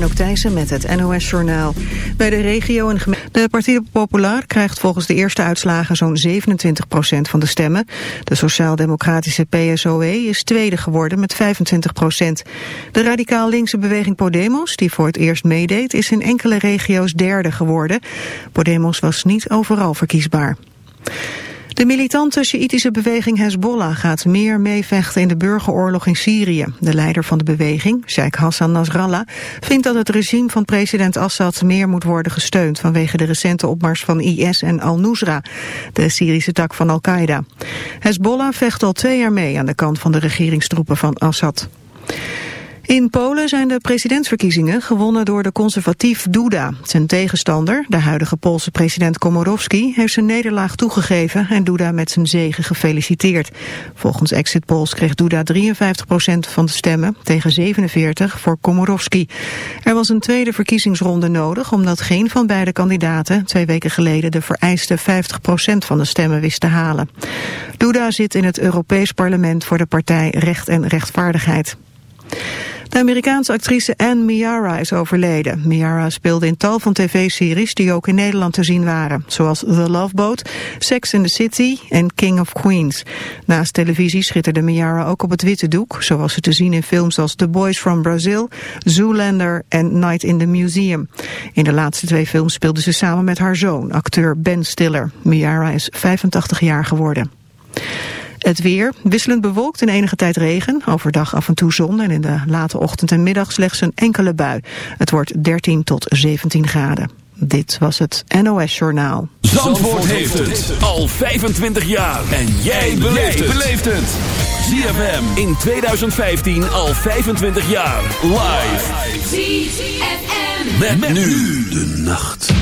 Thijssen met het NOS-journaal. Bij de regio en gemeente... De Partido krijgt volgens de eerste uitslagen zo'n 27% van de stemmen. De sociaal-democratische PSOE is tweede geworden met 25% De radicaal linkse beweging Podemos, die voor het eerst meedeed, is in enkele regio's derde geworden. Podemos was niet overal verkiesbaar. De militante Sjiitische beweging Hezbollah gaat meer meevechten in de burgeroorlog in Syrië. De leider van de beweging, Sheikh Hassan Nasrallah, vindt dat het regime van president Assad meer moet worden gesteund vanwege de recente opmars van IS en Al-Nusra, de Syrische tak van Al-Qaeda. Hezbollah vecht al twee jaar mee aan de kant van de regeringstroepen van Assad. In Polen zijn de presidentsverkiezingen gewonnen door de conservatief Duda. Zijn tegenstander, de huidige Poolse president Komorowski, heeft zijn nederlaag toegegeven en Duda met zijn zegen gefeliciteerd. Volgens exit polls kreeg Duda 53% van de stemmen tegen 47 voor Komorowski. Er was een tweede verkiezingsronde nodig omdat geen van beide kandidaten twee weken geleden de vereiste 50% van de stemmen wist te halen. Duda zit in het Europees Parlement voor de partij Recht en Rechtvaardigheid. De Amerikaanse actrice Anne Miara is overleden. Miara speelde in tal van tv-series die ook in Nederland te zien waren. Zoals The Love Boat, Sex in the City en King of Queens. Naast televisie schitterde Miara ook op het witte doek. Zoals ze te zien in films als The Boys from Brazil, Zoolander en Night in the Museum. In de laatste twee films speelde ze samen met haar zoon, acteur Ben Stiller. Miara is 85 jaar geworden. Het weer, wisselend bewolkt en enige tijd regen. Overdag af en toe zon en in de late ochtend en middag slechts een enkele bui. Het wordt 13 tot 17 graden. Dit was het NOS Journaal. Zandvoort, heeft het al 25 jaar. En jij beleeft het. ZFM in 2015 al 25 jaar. Live. ZFM. Met, met nu de nacht.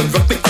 and rock me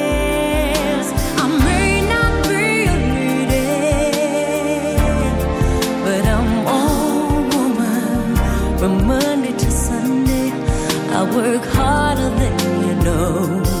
from Monday to Sunday. I work harder than you know.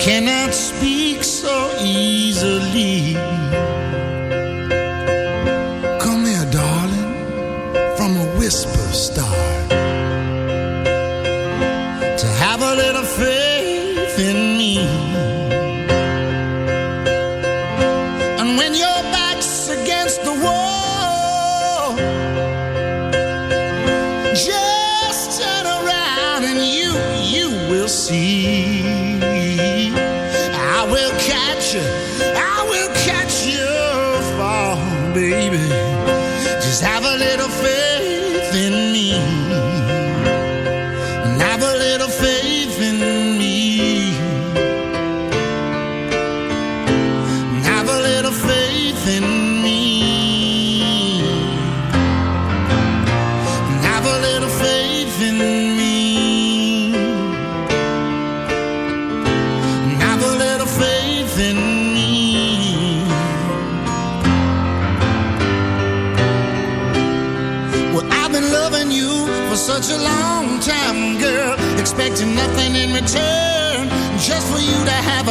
cannot speak so easily.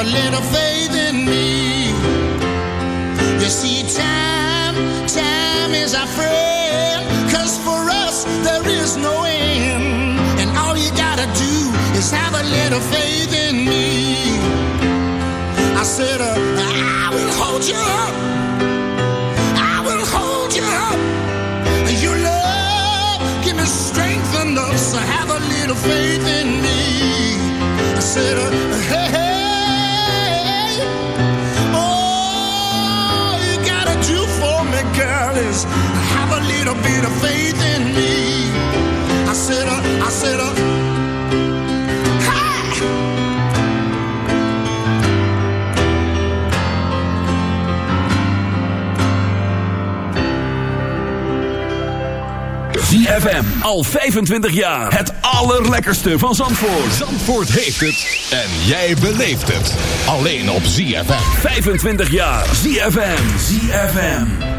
Little faith in me. You see, time, time is our friend. Cause for us, there is no end. And all you gotta do is have a little faith in me. I said, uh, girl, is have a little bit of faith in me. I said, uh, I said, uh. ZFM, al 25 jaar. Het allerlekkerste van Zandvoort. Zandvoort heeft het en jij beleeft het. Alleen op ZFM. 25 jaar. ZFM. ZFM.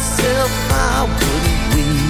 myself, I wouldn't win.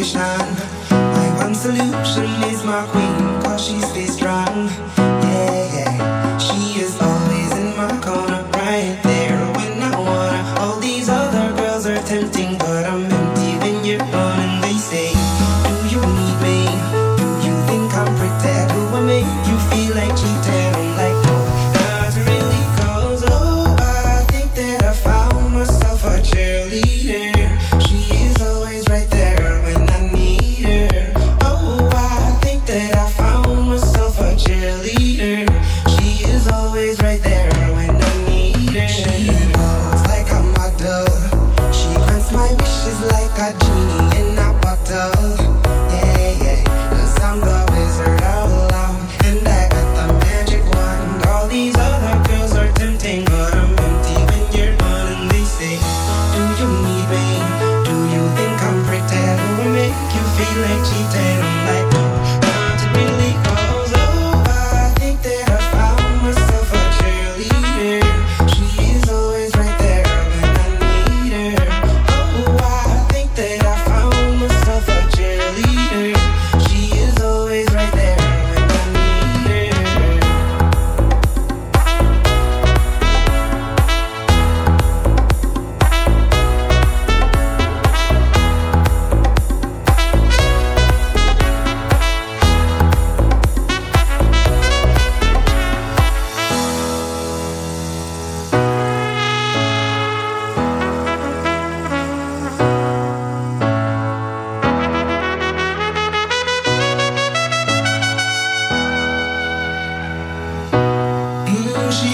My one solution is my queen.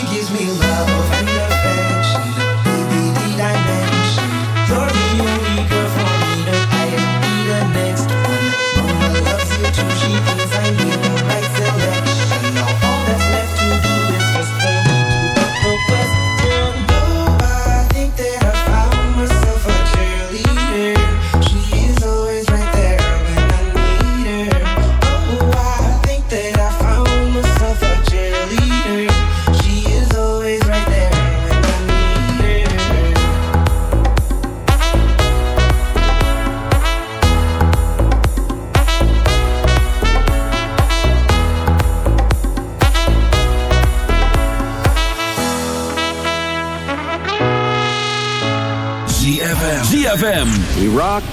gives me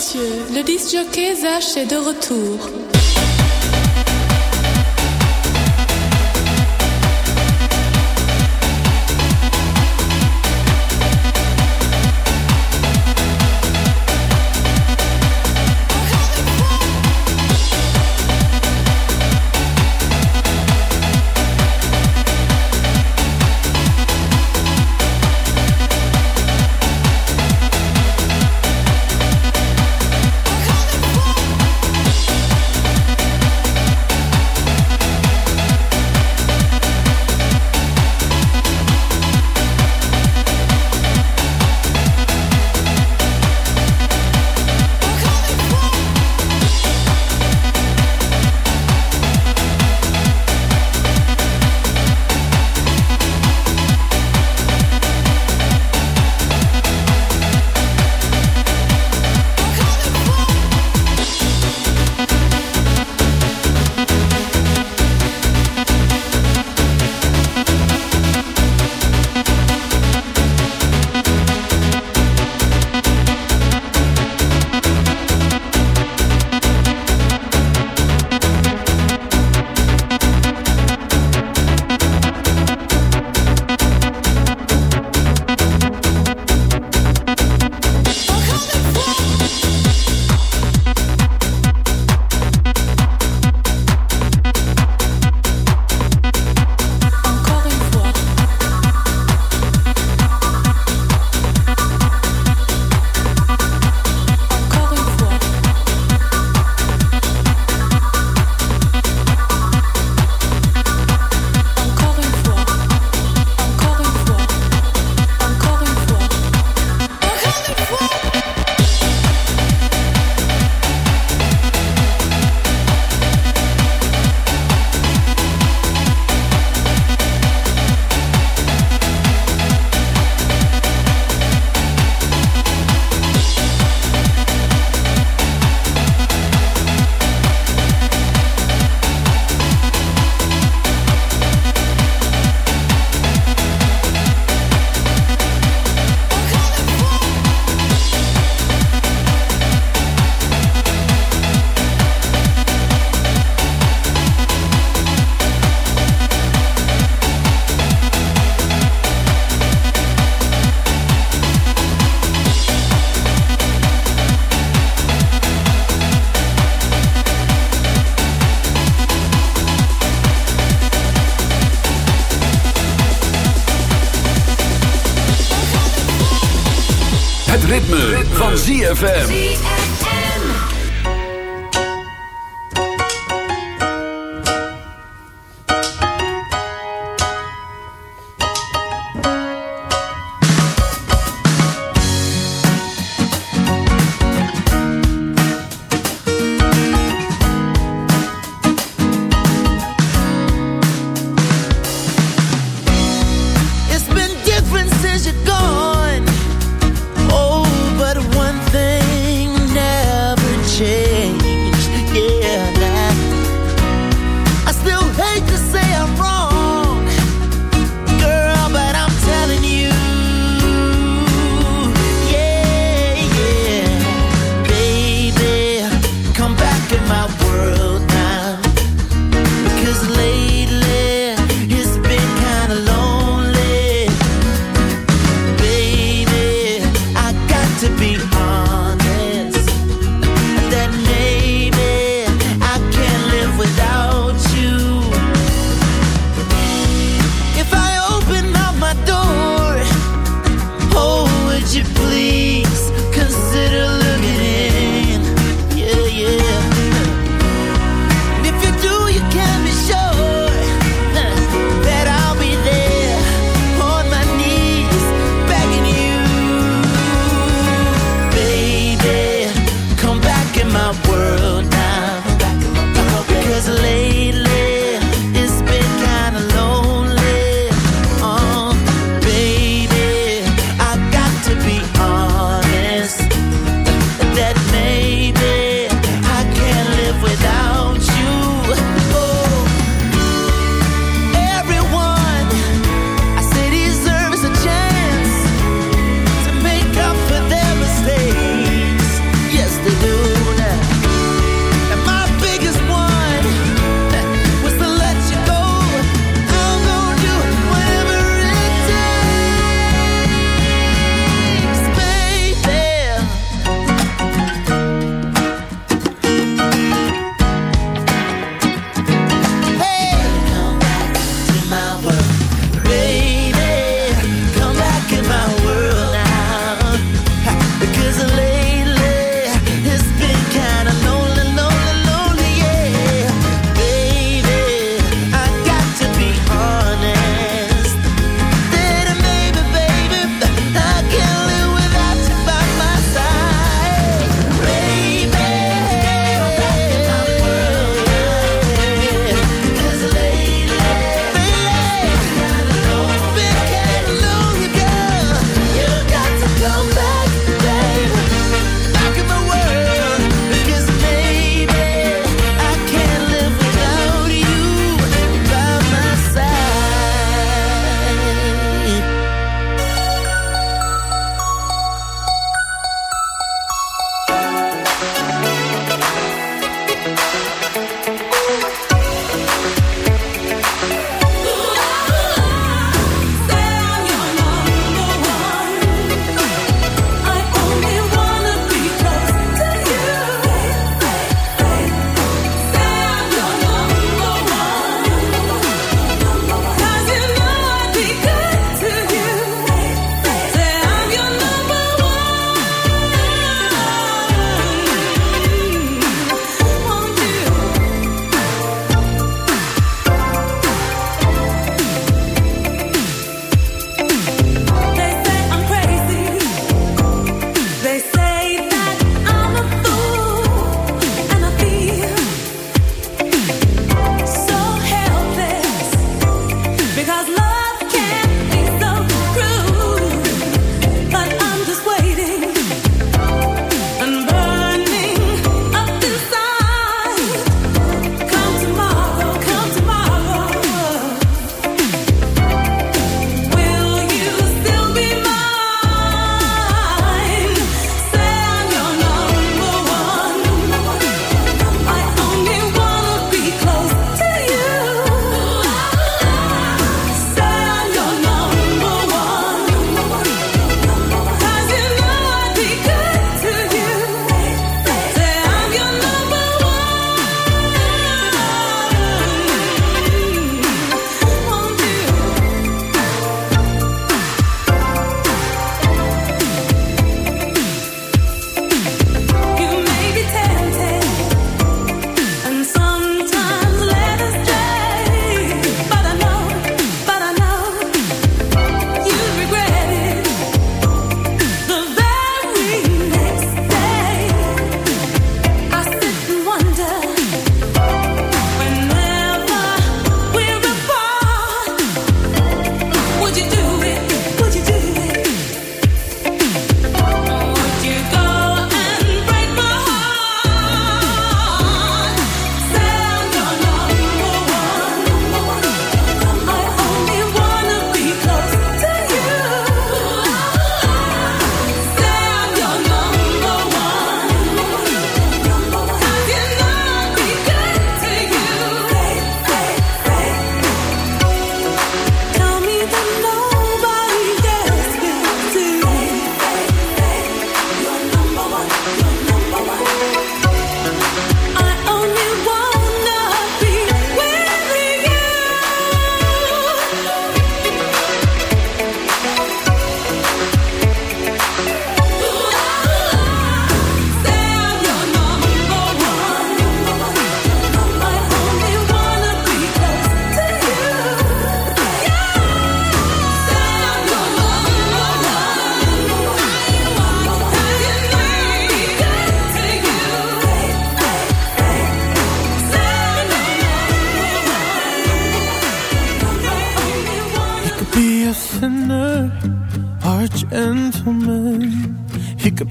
Messieurs, le disc jockey Zach est de retour.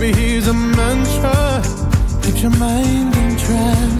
Baby, he's a mantra. Keep your mind in trance.